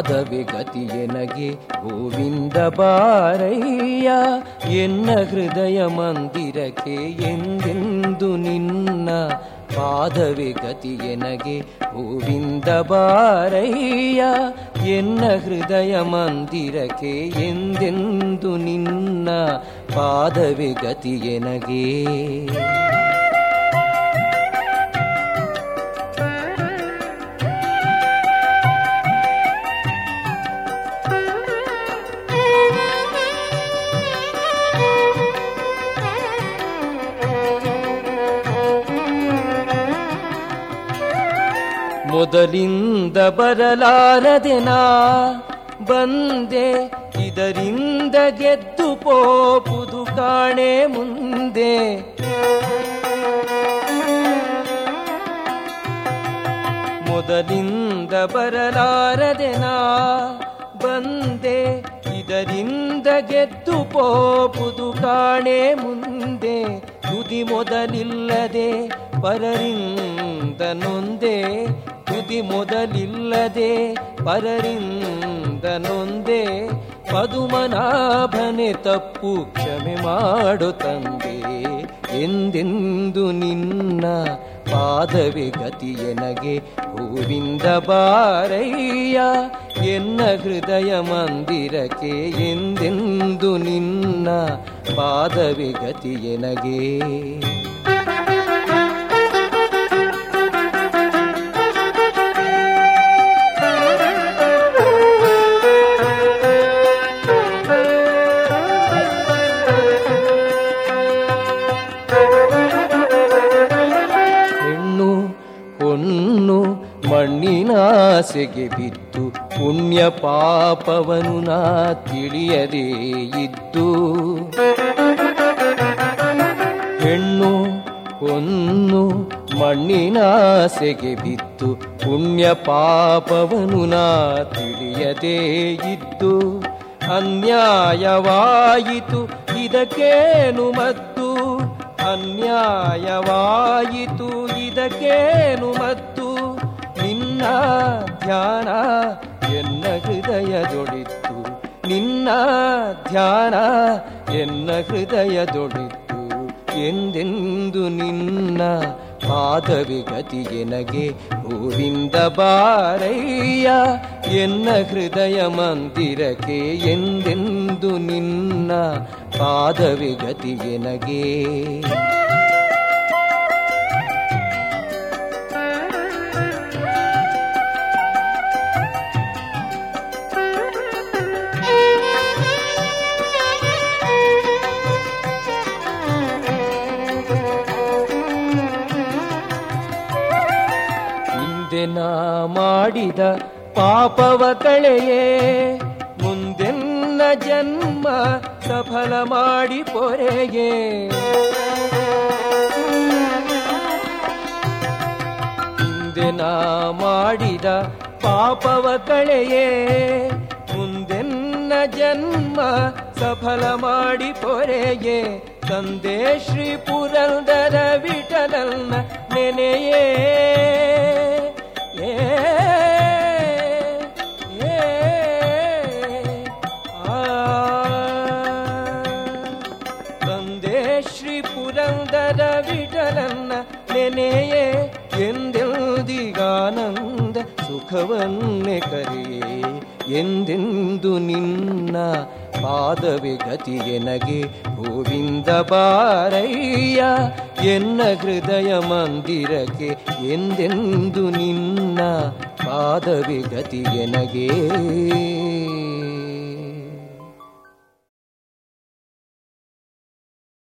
ಎಂದೆಂದು ಗತಿ ಎನಗೆ, ಗೋವಿಂದ ಬಾರಯ್ಯ, ಎನ್ನ ಹೃದಯ ಮಂದಿರಕ್ಕೆ ಎಂದೆಂದು ನಿನ್ನ ಪಾದವೇ ಎನಗೆ, ಗೋವಿಂದ ಬಾರಯ್ಯ, ಎನ್ನ ಹೃದಯ ಮಂದಿರಕ್ಕೆ ಎಂದೆಂದು ನಿನ್ನ ಪಾದವೇ ಗತಿಯೆನಗೆ ಮೊದಲಿಂದ ಬರಲಾರದೆನಾ ಬಂದೆ, ಇದರಿಂದ ಗೆದ್ದು ಪೋಪುದು ಕಾಣೆ ಮುಂದೆ. ಮೊದಲಿಂದ ಬರಲಾರದೆನಾ ಬಂದೆ, ಇದರಿಂದ ಗೆದ್ದು ಪೋಪುದು ಕಾಣೆ ಮುಂದೆ. ತುದಿ ಮೊದಲಿಲ್ಲದೆ, ಪರರಿಂದ ನೊಂದೆ ತುದಿ ಮೊದಲಿಲ್ಲದೆ ಪರರಿಂದ ನೊಂದೆ ಪದುಮನಾಭನೆ ತಪ್ಪು ಕ್ಷಮೆ ಮಾಡು ತಂದೆ. ಎಂದೆಂದು ನಿನ್ನ ಪಾದವೇ ಗತಿಯನಗೆ ಗೋವಿಂದ ಬಾರಯ್ಯ, ಎನ್ನ ಹೃದಯ ಮಂದಿರಕ್ಕೆ? ಎಂದೆಂದು ನಿನ್ನ ಪಾದವೇ ಗತಿಯನಗೆ ಹೊನ್ನು ಮಣ್ಣಿನಾಸೆಗೆ ಬಿದ್ದು ಪುಣ್ಯ ಪಾಪವನು ನಾ ತಿಳಿಯದೇ ಇದ್ದು ಹೆಣ್ಣು ಹೊನ್ನು ಮಣ್ಣಿನಾಸೆಗೆ ಬಿದ್ದು ಪುಣ್ಯ ಪಾಪವನು ನಾ ತಿಳಿಯದೇ ಇದ್ದು ಅನ್ಯಾಯವಾಯಿತು ಇದಕ್ಕೇನು ಮತ್ತು ಅನ್ಯಾಯವಾಯಿತು ಇದಕ್ಕೇನು ಧ್ಯಾನ, ಎನ್ನ ಹೃದಯದೊಳಿತ್ತು ನಿನ್ನ ಧ್ಯಾನ, ಎನ್ನ ಹೃದಯದೊಳಿತ್ತು ಎಂದೆಂದು ನಿನ್ನ ಪಾದವಿ ಗತಿಗೆನಗೆ ಗೋವಿಂದ ಬಾರಯ್ಯ, ಎನ್ನ ಹೃದಯ ಮಂದಿರಕ್ಕೆ ಎಂದೆಂದು ನಿನ್ನ ಪಾದವಿ ಗತಿಗೆನಗೆ ಮಾಡಿದ ಪಾಪವ ಕಳೆಯೇ. ಮುಂದೆನ್ನ ಜನ್ಮ ಸಫಲ ಮಾಡಿ ಪೊರೆಯೇ. ಹಿಂದೆ ನಾ ಮಾಡಿದ ಪಾಪವ ಕಳೆಯೇ. ಮುಂದೆನ್ನ ಜನ್ಮ ಸಫಲ ಮಾಡಿ ಪೊರೆಯೇ. ತಂದೆ ಶ್ರೀ ಪುರಂದರ ವಿಠಲನ್ನ ನೆನೆಯೇ. ಪುರಂದರ ವಿಠಲನ್ನ ನೆನೆಯೇ ಎಂದೆಂದಿಗಾನಂದ ಸುಖವನ್ನೇ ಕರೆಯೇ ಎಂದೆಂದು ನಿನ್ನ ಪಾದವೇ ಗತಿಯೆನಗೆ ಗೋವಿಂದ ಬಾರಯ್ಯ ಎನ್ನ ಹೃದಯ ಮಂದಿರಕ್ಕೆ ಎಂದೆಂದು ನಿನ್ನ ಪಾದವೇ ಗತಿಯೆನಗೆ